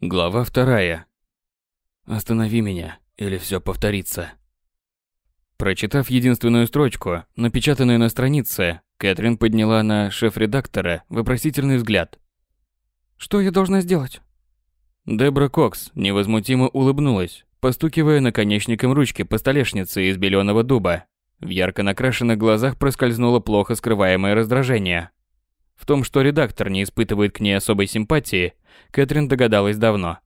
Глава вторая. Останови меня, или все повторится. Прочитав единственную строчку, напечатанную на странице, Кэтрин подняла на шеф-редактора вопросительный взгляд. «Что я должна сделать?» Дебра Кокс невозмутимо улыбнулась, постукивая наконечником ручки по столешнице из беленого дуба. В ярко накрашенных глазах проскользнуло плохо скрываемое раздражение. В том, что редактор не испытывает к ней особой симпатии, Кэтрин догадалась давно.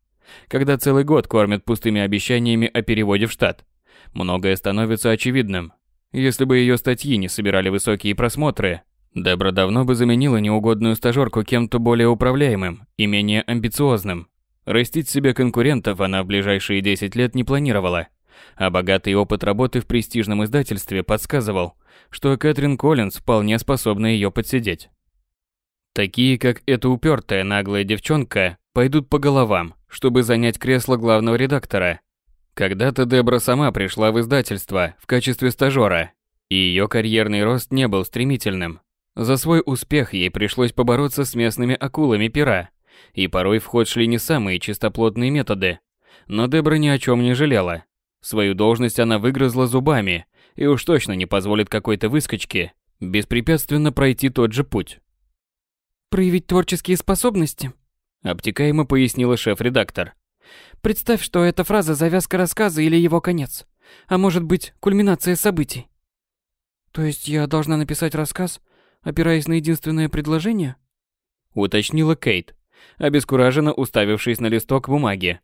Когда целый год кормят пустыми обещаниями о переводе в штат, многое становится очевидным. Если бы ее статьи не собирали высокие просмотры, Дебра давно бы заменила неугодную стажерку кем-то более управляемым и менее амбициозным. Растить себе конкурентов она в ближайшие 10 лет не планировала, а богатый опыт работы в престижном издательстве подсказывал, что Кэтрин Коллинз вполне способна ее подсидеть. Такие, как эта упертая наглая девчонка, пойдут по головам, чтобы занять кресло главного редактора. Когда-то Дебра сама пришла в издательство в качестве стажера, и ее карьерный рост не был стремительным. За свой успех ей пришлось побороться с местными акулами пера, и порой в ход шли не самые чистоплотные методы. Но Дебра ни о чем не жалела. Свою должность она выгрызла зубами и уж точно не позволит какой-то выскочке беспрепятственно пройти тот же путь. «Проявить творческие способности?» Обтекаемо пояснила шеф-редактор. «Представь, что эта фраза завязка рассказа или его конец. А может быть, кульминация событий». «То есть я должна написать рассказ, опираясь на единственное предложение?» Уточнила Кейт, обескураженно уставившись на листок бумаги.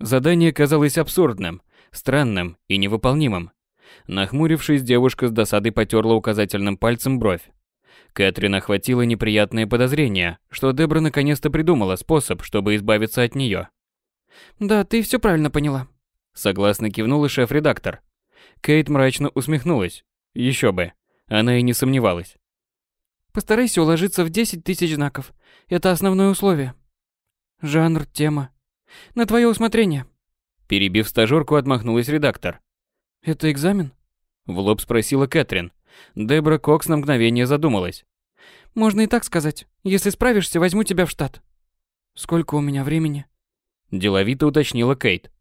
Задание казалось абсурдным, странным и невыполнимым. Нахмурившись, девушка с досадой потерла указательным пальцем бровь. Кэтрин охватило неприятное подозрение, что Дебра наконец-то придумала способ, чтобы избавиться от нее. «Да, ты все правильно поняла», — согласно кивнула шеф-редактор. Кейт мрачно усмехнулась. Еще бы. Она и не сомневалась. «Постарайся уложиться в 10 тысяч знаков. Это основное условие. Жанр, тема. На твое усмотрение». Перебив стажерку, отмахнулась редактор. «Это экзамен?» В лоб спросила Кэтрин. Дебра Кокс на мгновение задумалась. «Можно и так сказать. Если справишься, возьму тебя в штат». «Сколько у меня времени?» Деловито уточнила Кейт.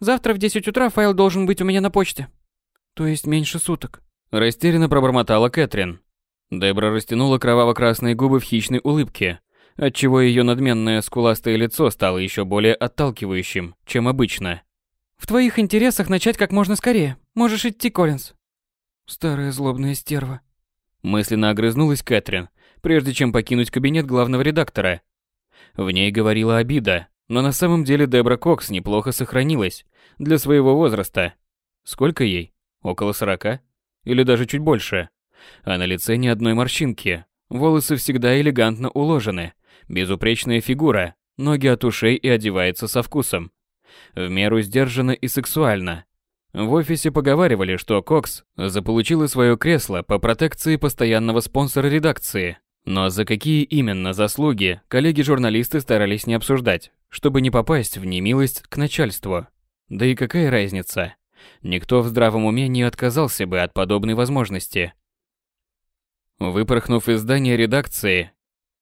«Завтра в 10 утра файл должен быть у меня на почте». «То есть меньше суток?» Растерянно пробормотала Кэтрин. Дебра растянула кроваво-красные губы в хищной улыбке, отчего ее надменное скуластое лицо стало еще более отталкивающим, чем обычно. «В твоих интересах начать как можно скорее. Можешь идти, Коллинз». Старая злобная стерва. Мысленно огрызнулась Кэтрин, прежде чем покинуть кабинет главного редактора. В ней говорила обида, но на самом деле Дебра Кокс неплохо сохранилась для своего возраста. Сколько ей? Около сорока? Или даже чуть больше? А на лице ни одной морщинки. Волосы всегда элегантно уложены. Безупречная фигура, ноги от ушей и одевается со вкусом. В меру сдержанно и сексуально, в офисе поговаривали, что Кокс заполучила свое кресло по протекции постоянного спонсора редакции. Но за какие именно заслуги коллеги-журналисты старались не обсуждать, чтобы не попасть в немилость к начальству. Да и какая разница? Никто в здравом уме не отказался бы от подобной возможности. Выпорхнув из здания редакции,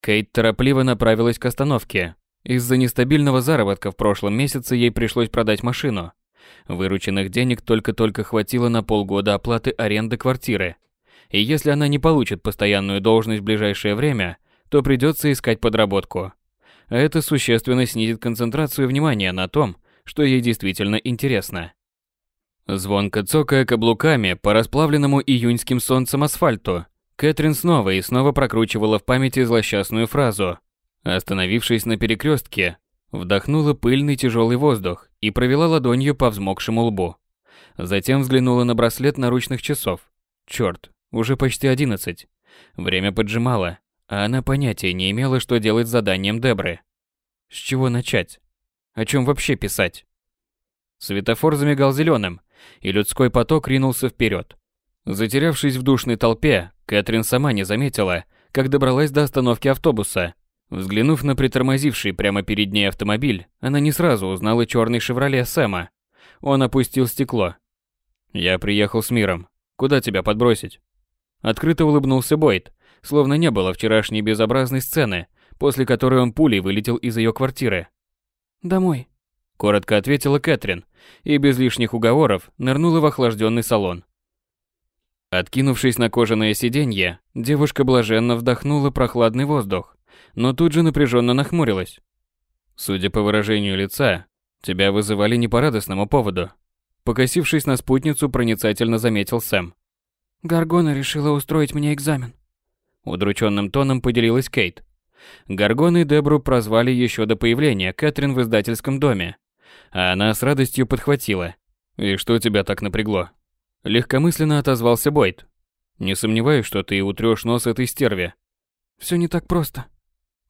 Кейт торопливо направилась к остановке. Из-за нестабильного заработка в прошлом месяце ей пришлось продать машину, Вырученных денег только-только хватило на полгода оплаты аренды квартиры. И если она не получит постоянную должность в ближайшее время, то придется искать подработку. Это существенно снизит концентрацию внимания на том, что ей действительно интересно. Звонко цокая каблуками по расплавленному июньским солнцем асфальту, Кэтрин снова и снова прокручивала в памяти злосчастную фразу. Остановившись на перекрестке, Вдохнула пыльный тяжелый воздух и провела ладонью по взмокшему лбу. Затем взглянула на браслет наручных часов. Черт, уже почти одиннадцать. Время поджимало, а она понятия не имела, что делать с заданием Дебры. С чего начать? О чем вообще писать? Светофор замигал зеленым, и людской поток ринулся вперед. Затерявшись в душной толпе, Кэтрин сама не заметила, как добралась до остановки автобуса Взглянув на притормозивший прямо перед ней автомобиль, она не сразу узнала черный «Шевроле» Сэма. Он опустил стекло. «Я приехал с миром. Куда тебя подбросить?» Открыто улыбнулся Бойд, словно не было вчерашней безобразной сцены, после которой он пулей вылетел из ее квартиры. Домой. Коротко ответила Кэтрин и без лишних уговоров нырнула в охлажденный салон. Откинувшись на кожаное сиденье, девушка блаженно вдохнула прохладный воздух, но тут же напряженно нахмурилась. Судя по выражению лица, тебя вызывали не по радостному поводу. Покосившись на спутницу, проницательно заметил Сэм. Гаргона решила устроить мне экзамен. Удрученным тоном поделилась Кейт. Гаргон и Дебру прозвали еще до появления Кэтрин в издательском доме. А она с радостью подхватила. «И что тебя так напрягло?» Легкомысленно отозвался Бойд. «Не сомневаюсь, что ты утрёшь нос этой стерве». Все не так просто.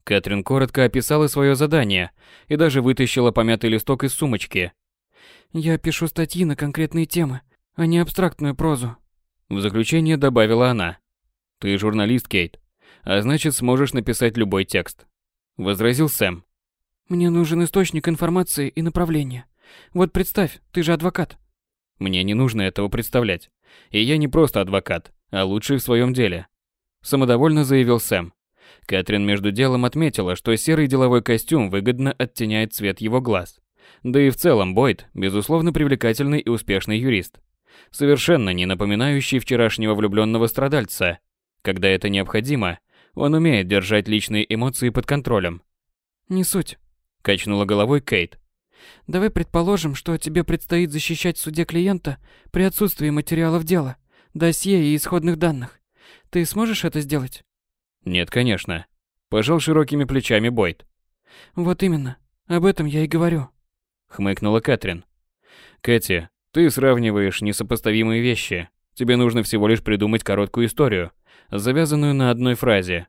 Кэтрин коротко описала свое задание и даже вытащила помятый листок из сумочки. Я пишу статьи на конкретные темы, а не абстрактную прозу. В заключение добавила она. Ты журналист, Кейт, а значит сможешь написать любой текст. Возразил Сэм. Мне нужен источник информации и направления. Вот представь, ты же адвокат. Мне не нужно этого представлять. И я не просто адвокат, а лучший в своем деле. Самодовольно заявил Сэм. Кэтрин между делом отметила, что серый деловой костюм выгодно оттеняет цвет его глаз. Да и в целом Бойд, безусловно, привлекательный и успешный юрист. Совершенно не напоминающий вчерашнего влюбленного страдальца. Когда это необходимо, он умеет держать личные эмоции под контролем. Не суть. Качнула головой Кейт. Давай предположим, что тебе предстоит защищать в суде клиента при отсутствии материалов дела, досье и исходных данных. Ты сможешь это сделать? Нет, конечно. Пожал широкими плечами Бойд. Вот именно. Об этом я и говорю. Хмыкнула Кэтрин. Кэти, ты сравниваешь несопоставимые вещи. Тебе нужно всего лишь придумать короткую историю, завязанную на одной фразе.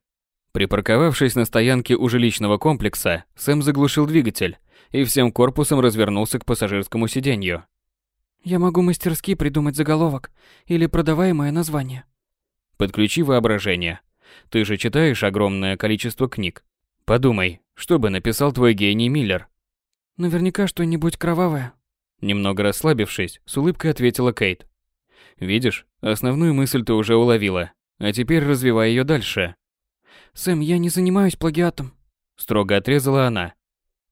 Припарковавшись на стоянке у жилищного комплекса, Сэм заглушил двигатель и всем корпусом развернулся к пассажирскому сиденью. Я могу мастерски придумать заголовок или продаваемое название. Подключи воображение. Ты же читаешь огромное количество книг. Подумай, что бы написал твой гений Миллер? Наверняка что-нибудь кровавое. Немного расслабившись, с улыбкой ответила Кейт. Видишь, основную мысль ты уже уловила, а теперь развивай ее дальше. Сэм, я не занимаюсь плагиатом. Строго отрезала она.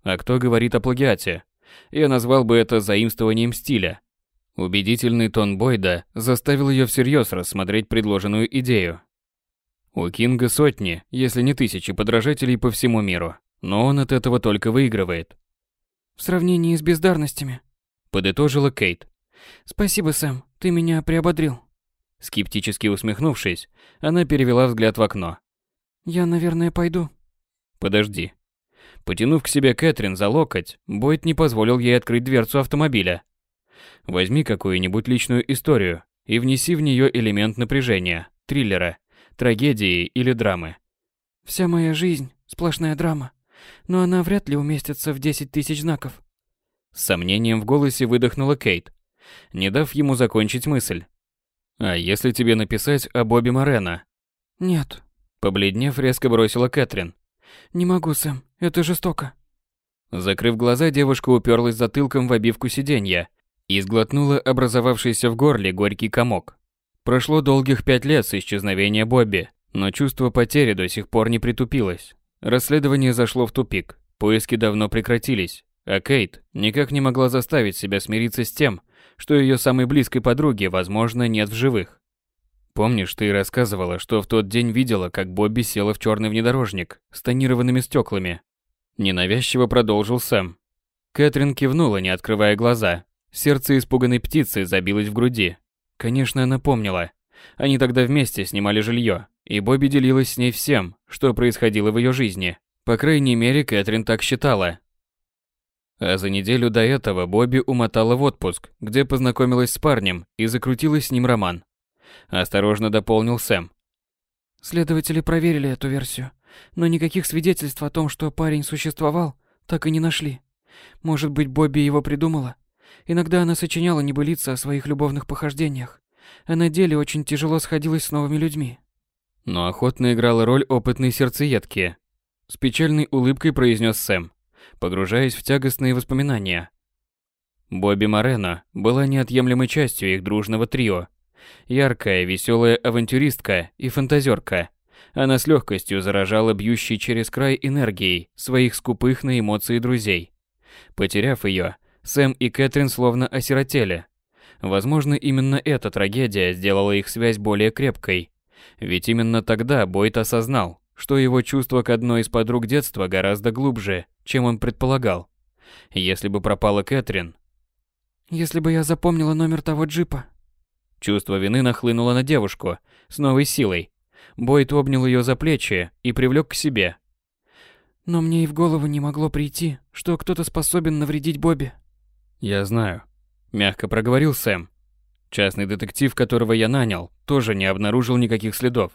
А кто говорит о плагиате? Я назвал бы это заимствованием стиля. Убедительный тон Бойда заставил ее всерьез рассмотреть предложенную идею. У Кинга сотни, если не тысячи подражателей по всему миру, но он от этого только выигрывает. В сравнении с бездарностями. Подытожила Кейт. Спасибо, Сэм, ты меня приободрил. Скептически усмехнувшись, она перевела взгляд в окно. Я, наверное, пойду. Подожди. Потянув к себе Кэтрин за локоть, Бойд не позволил ей открыть дверцу автомобиля. Возьми какую-нибудь личную историю и внеси в нее элемент напряжения, триллера, трагедии или драмы. Вся моя жизнь – сплошная драма, но она вряд ли уместится в 10 тысяч знаков. С сомнением в голосе выдохнула Кейт, не дав ему закончить мысль. «А если тебе написать о Бобби Морено?» «Нет». Побледнев, резко бросила Кэтрин. «Не могу, Сэм. Это жестоко. Закрыв глаза, девушка уперлась затылком в обивку сиденья и сглотнула образовавшийся в горле горький комок. Прошло долгих пять лет с исчезновения Бобби, но чувство потери до сих пор не притупилось. Расследование зашло в тупик, поиски давно прекратились, а Кейт никак не могла заставить себя смириться с тем, что ее самой близкой подруги, возможно, нет в живых. Помнишь, ты рассказывала, что в тот день видела, как Бобби села в черный внедорожник с тонированными стеклами? Ненавязчиво продолжил Сэм. Кэтрин кивнула, не открывая глаза. Сердце испуганной птицы забилось в груди. Конечно, она помнила. Они тогда вместе снимали жилье, и Бобби делилась с ней всем, что происходило в ее жизни. По крайней мере, Кэтрин так считала. А за неделю до этого Бобби умотала в отпуск, где познакомилась с парнем и закрутила с ним роман. Осторожно дополнил Сэм. Следователи проверили эту версию, но никаких свидетельств о том, что парень существовал, так и не нашли. Может быть, Бобби его придумала? Иногда она сочиняла небылицы о своих любовных похождениях, а на деле очень тяжело сходилась с новыми людьми. Но охотно играла роль опытной сердцеедки. С печальной улыбкой произнес Сэм, погружаясь в тягостные воспоминания. Бобби Морено была неотъемлемой частью их дружного трио, Яркая, веселая авантюристка и фантазерка. Она с легкостью заражала бьющей через край энергией своих скупых на эмоции друзей. Потеряв ее, Сэм и Кэтрин словно осиротели. Возможно, именно эта трагедия сделала их связь более крепкой. Ведь именно тогда Бойт осознал, что его чувство к одной из подруг детства гораздо глубже, чем он предполагал. Если бы пропала Кэтрин... Если бы я запомнила номер того джипа. Чувство вины нахлынуло на девушку с новой силой. Бойт обнял ее за плечи и привлек к себе. Но мне и в голову не могло прийти, что кто-то способен навредить Бобби. Я знаю. Мягко проговорил Сэм. Частный детектив, которого я нанял, тоже не обнаружил никаких следов.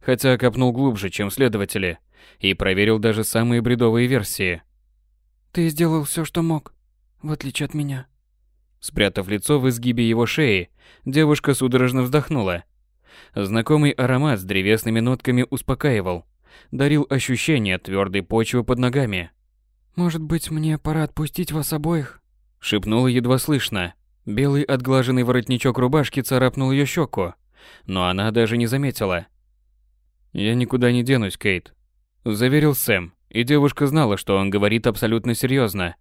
Хотя копнул глубже, чем следователи, и проверил даже самые бредовые версии. Ты сделал все, что мог, в отличие от меня. Спрятав лицо в изгибе его шеи, девушка судорожно вздохнула. Знакомый аромат с древесными нотками успокаивал, дарил ощущение твердой почвы под ногами. «Может быть, мне пора отпустить вас обоих?» Шепнула едва слышно. Белый отглаженный воротничок рубашки царапнул ее щеку, но она даже не заметила. «Я никуда не денусь, Кейт», – заверил Сэм, и девушка знала, что он говорит абсолютно серьезно.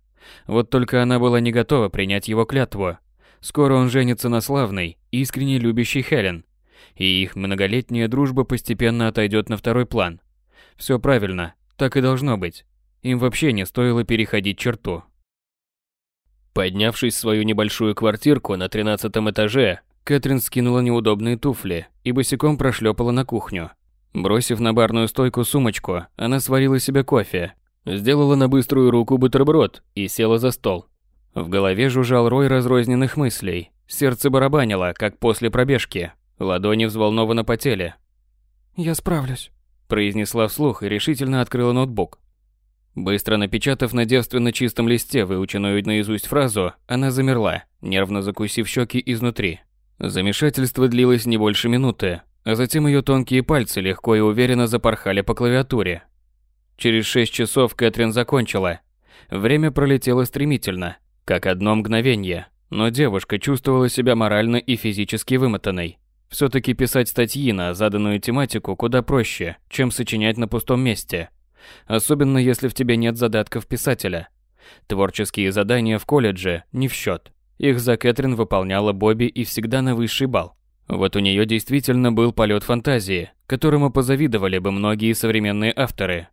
Вот только она была не готова принять его клятву. Скоро он женится на славной, искренне любящей Хелен, и их многолетняя дружба постепенно отойдет на второй план. Все правильно, так и должно быть. Им вообще не стоило переходить черту. Поднявшись в свою небольшую квартирку на тринадцатом этаже, Кэтрин скинула неудобные туфли и босиком прошлепала на кухню. Бросив на барную стойку сумочку, она сварила себе кофе, сделала на быструю руку бутерброд и села за стол. В голове жужжал рой разрозненных мыслей, сердце барабанило, как после пробежки, ладони взволнованно потели. «Я справлюсь», – произнесла вслух и решительно открыла ноутбук. Быстро напечатав на девственно чистом листе выученную наизусть фразу, она замерла, нервно закусив щеки изнутри. Замешательство длилось не больше минуты, а затем ее тонкие пальцы легко и уверенно запорхали по клавиатуре. Через шесть часов Кэтрин закончила. Время пролетело стремительно, как одно мгновение, но девушка чувствовала себя морально и физически вымотанной. Все-таки писать статьи на заданную тематику куда проще, чем сочинять на пустом месте – особенно если в тебе нет задатков писателя. Творческие задания в колледже не в счет. Их за Кэтрин выполняла Бобби и всегда на высший балл. Вот у нее действительно был полет фантазии, которому позавидовали бы многие современные авторы.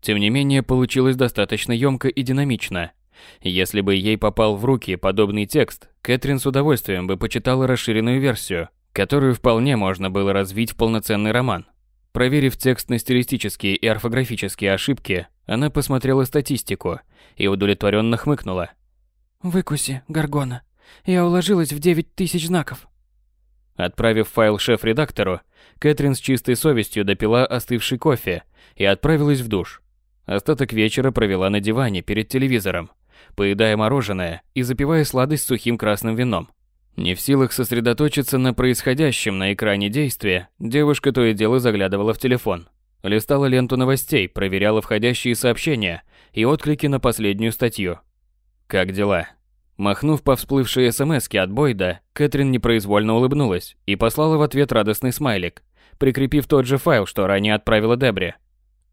Тем не менее, получилось достаточно емко и динамично. Если бы ей попал в руки подобный текст, Кэтрин с удовольствием бы почитала расширенную версию, которую вполне можно было развить в полноценный роман. Проверив текст на стилистические и орфографические ошибки, она посмотрела статистику и удовлетворенно хмыкнула. «Выкуси, Гаргона. Я уложилась в девять тысяч знаков». Отправив файл шеф-редактору, Кэтрин с чистой совестью допила остывший кофе и отправилась в душ. Остаток вечера провела на диване перед телевизором, поедая мороженое и запивая сладость сухим красным вином. Не в силах сосредоточиться на происходящем на экране действия, девушка то и дело заглядывала в телефон. Листала ленту новостей, проверяла входящие сообщения и отклики на последнюю статью. Как дела? Махнув по всплывшей смс от Бойда, Кэтрин непроизвольно улыбнулась и послала в ответ радостный смайлик, прикрепив тот же файл, что ранее отправила Дебре.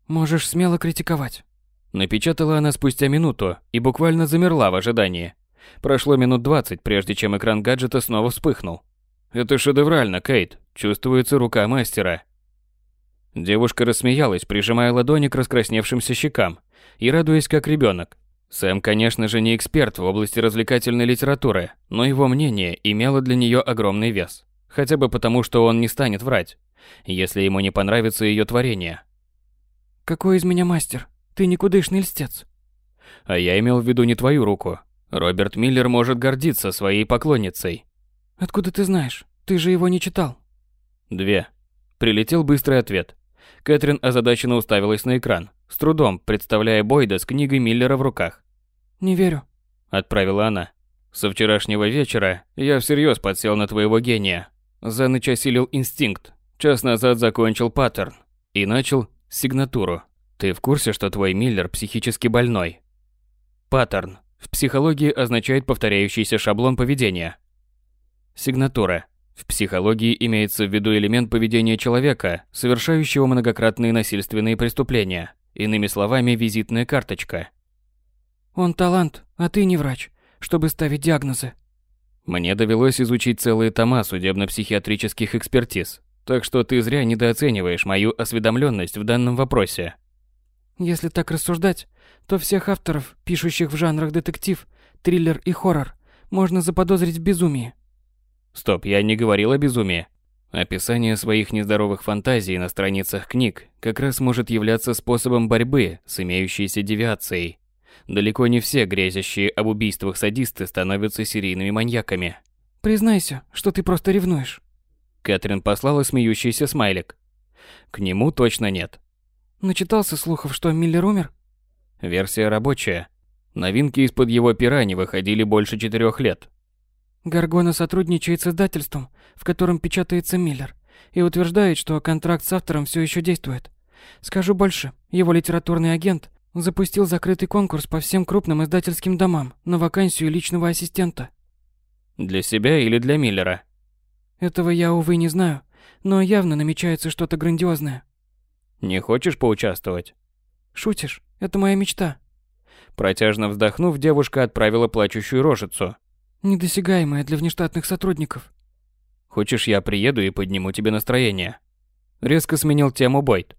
«Можешь смело критиковать». Напечатала она спустя минуту и буквально замерла в ожидании. Прошло минут двадцать, прежде чем экран гаджета снова вспыхнул. «Это шедеврально, Кейт. Чувствуется рука мастера». Девушка рассмеялась, прижимая ладони к раскрасневшимся щекам и радуясь как ребенок. Сэм, конечно же, не эксперт в области развлекательной литературы, но его мнение имело для нее огромный вес. Хотя бы потому, что он не станет врать, если ему не понравится ее творение. «Какой из меня мастер? Ты никудышный льстец». А я имел в виду не твою руку, Роберт Миллер может гордиться своей поклонницей. Откуда ты знаешь? Ты же его не читал. Две. Прилетел быстрый ответ. Кэтрин озадаченно уставилась на экран, с трудом представляя Бойда с книгой Миллера в руках. «Не верю», — отправила она. «Со вчерашнего вечера я всерьез подсел на твоего гения. За ночь осилил инстинкт. Час назад закончил паттерн. И начал сигнатуру. Ты в курсе, что твой Миллер психически больной?» Паттерн в психологии означает повторяющийся шаблон поведения. Сигнатура. В психологии имеется в виду элемент поведения человека, совершающего многократные насильственные преступления. Иными словами, визитная карточка. Он талант, а ты не врач, чтобы ставить диагнозы. Мне довелось изучить целые тома судебно-психиатрических экспертиз, так что ты зря недооцениваешь мою осведомленность в данном вопросе. Если так рассуждать, то всех авторов, пишущих в жанрах детектив, триллер и хоррор, можно заподозрить в безумии. Стоп, я не говорил о безумии. Описание своих нездоровых фантазий на страницах книг как раз может являться способом борьбы с имеющейся девиацией. Далеко не все грезящие об убийствах садисты становятся серийными маньяками. Признайся, что ты просто ревнуешь. Кэтрин послала смеющийся смайлик. К нему точно нет. Начитался слухов, что Миллер умер? Версия рабочая. Новинки из-под его пера не выходили больше четырех лет. Гаргона сотрудничает с издательством, в котором печатается Миллер, и утверждает, что контракт с автором все еще действует. Скажу больше, его литературный агент запустил закрытый конкурс по всем крупным издательским домам на вакансию личного ассистента. Для себя или для Миллера? Этого я, увы, не знаю, но явно намечается что-то грандиозное. Не хочешь поучаствовать? Шутишь? Это моя мечта. Протяжно вздохнув, девушка отправила плачущую рожицу. Недосягаемая для внештатных сотрудников. Хочешь, я приеду и подниму тебе настроение? Резко сменил тему Бойд.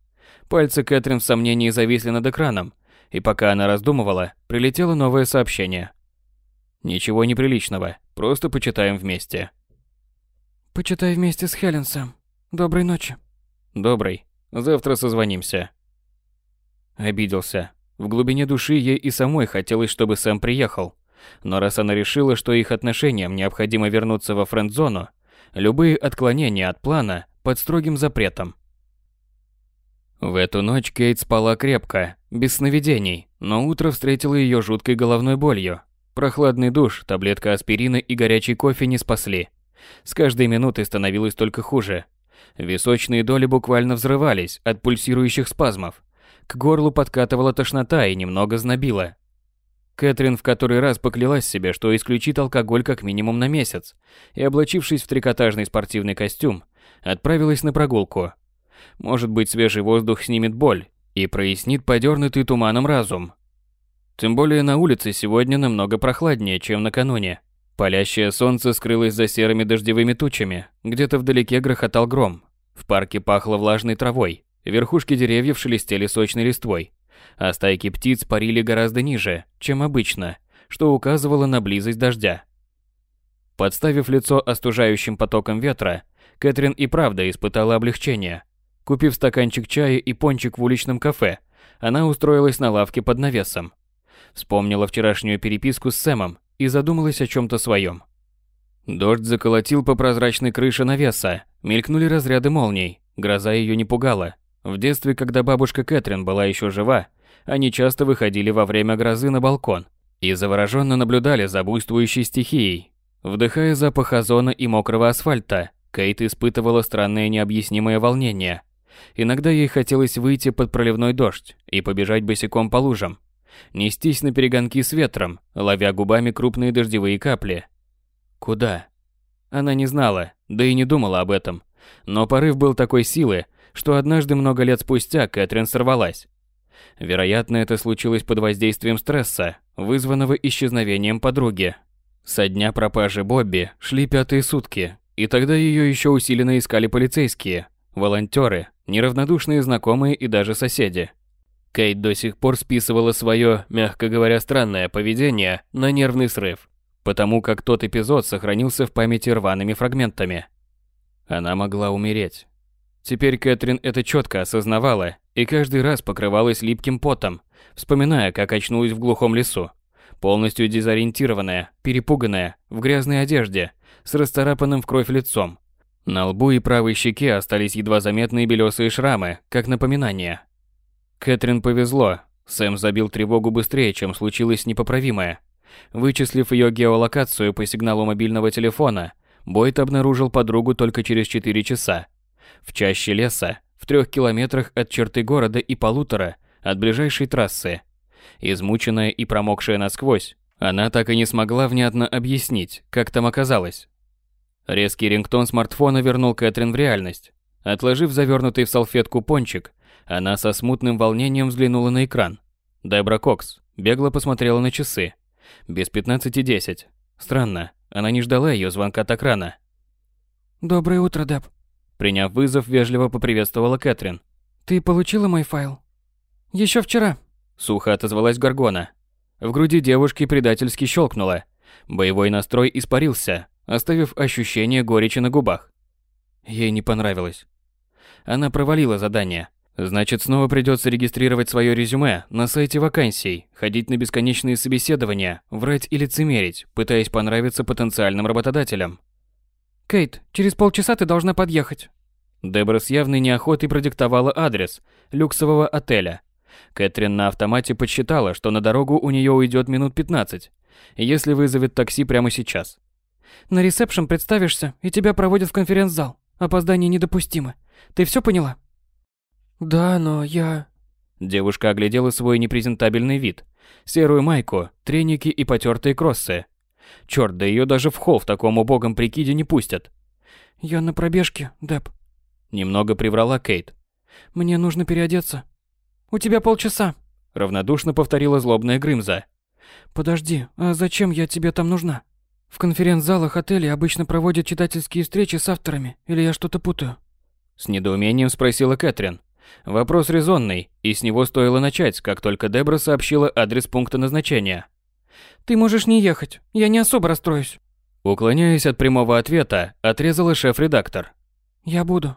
Пальцы Кэтрин в сомнении зависли над экраном, и пока она раздумывала, прилетело новое сообщение. Ничего неприличного, просто почитаем вместе. Почитай вместе с Хеленсом. Доброй ночи. Добрый. Завтра созвонимся. Обиделся. В глубине души ей и самой хотелось, чтобы Сэм приехал. Но раз она решила, что их отношениям необходимо вернуться во френд-зону, любые отклонения от плана под строгим запретом. В эту ночь Кейт спала крепко, без сновидений, но утро встретило ее жуткой головной болью. Прохладный душ, таблетка аспирина и горячий кофе не спасли. С каждой минутой становилось только хуже. Височные доли буквально взрывались от пульсирующих спазмов. К горлу подкатывала тошнота и немного знобила. Кэтрин в который раз поклялась себе, что исключит алкоголь как минимум на месяц, и, облачившись в трикотажный спортивный костюм, отправилась на прогулку. Может быть, свежий воздух снимет боль и прояснит подернутый туманом разум. Тем более на улице сегодня намного прохладнее, чем накануне. Палящее солнце скрылось за серыми дождевыми тучами, где-то вдалеке грохотал гром. В парке пахло влажной травой, верхушки деревьев шелестели сочной листвой а стайки птиц парили гораздо ниже, чем обычно, что указывало на близость дождя. Подставив лицо остужающим потоком ветра, Кэтрин и правда испытала облегчение. Купив стаканчик чая и пончик в уличном кафе, она устроилась на лавке под навесом. Вспомнила вчерашнюю переписку с Сэмом и задумалась о чем-то своем. Дождь заколотил по прозрачной крыше навеса, мелькнули разряды молний, гроза ее не пугала. В детстве, когда бабушка Кэтрин была еще жива, они часто выходили во время грозы на балкон и завороженно наблюдали за буйствующей стихией. Вдыхая запах озона и мокрого асфальта, Кейт испытывала странное необъяснимое волнение. Иногда ей хотелось выйти под проливной дождь и побежать босиком по лужам, нестись на перегонки с ветром, ловя губами крупные дождевые капли. Куда? Она не знала, да и не думала об этом. Но порыв был такой силы, что однажды много лет спустя Кэтрин сорвалась. Вероятно, это случилось под воздействием стресса, вызванного исчезновением подруги. Со дня пропажи Бобби шли пятые сутки, и тогда ее еще усиленно искали полицейские, волонтеры, неравнодушные знакомые и даже соседи. Кейт до сих пор списывала свое, мягко говоря, странное поведение на нервный срыв, потому как тот эпизод сохранился в памяти рваными фрагментами. Она могла умереть. Теперь Кэтрин это четко осознавала и каждый раз покрывалась липким потом, вспоминая, как очнулась в глухом лесу, полностью дезориентированная, перепуганная, в грязной одежде, с расцарапанным в кровь лицом. На лбу и правой щеке остались едва заметные белесые шрамы, как напоминание. Кэтрин повезло, Сэм забил тревогу быстрее, чем случилось непоправимое. Вычислив ее геолокацию по сигналу мобильного телефона, Бойт обнаружил подругу только через 4 часа. В чаще леса, в трех километрах от черты города и полутора от ближайшей трассы. Измученная и промокшая насквозь, она так и не смогла внятно объяснить, как там оказалось. Резкий рингтон смартфона вернул Кэтрин в реальность. Отложив завернутый в салфетку пончик, она со смутным волнением взглянула на экран. Дебра Кокс, Бегло посмотрела на часы. Без пятнадцати десять. Странно, она не ждала ее звонка так рано. «Доброе утро, Деб». Приняв вызов, вежливо поприветствовала Кэтрин. «Ты получила мой файл?» Еще вчера», — сухо отозвалась Гаргона. В груди девушки предательски щелкнуло. Боевой настрой испарился, оставив ощущение горечи на губах. Ей не понравилось. Она провалила задание. Значит, снова придется регистрировать свое резюме на сайте вакансий, ходить на бесконечные собеседования, врать и лицемерить, пытаясь понравиться потенциальным работодателям. «Кейт, через полчаса ты должна подъехать». Дебра с явной неохотой продиктовала адрес люксового отеля. Кэтрин на автомате подсчитала, что на дорогу у нее уйдет минут 15, если вызовет такси прямо сейчас. «На ресепшн представишься, и тебя проводят в конференц-зал. Опоздание недопустимо. Ты все поняла?» «Да, но я...» Девушка оглядела свой непрезентабельный вид. Серую майку, треники и потертые кроссы. Черт, да ее даже в холл в таком убогом прикиде не пустят. «Я на пробежке, Деп. Немного приврала Кейт. «Мне нужно переодеться». «У тебя полчаса», — равнодушно повторила злобная Грымза. «Подожди, а зачем я тебе там нужна?» «В конференц-залах отелей обычно проводят читательские встречи с авторами, или я что-то путаю?» С недоумением спросила Кэтрин. Вопрос резонный, и с него стоило начать, как только Дебра сообщила адрес пункта назначения. «Ты можешь не ехать, я не особо расстроюсь». Уклоняясь от прямого ответа, отрезала шеф-редактор. «Я буду»,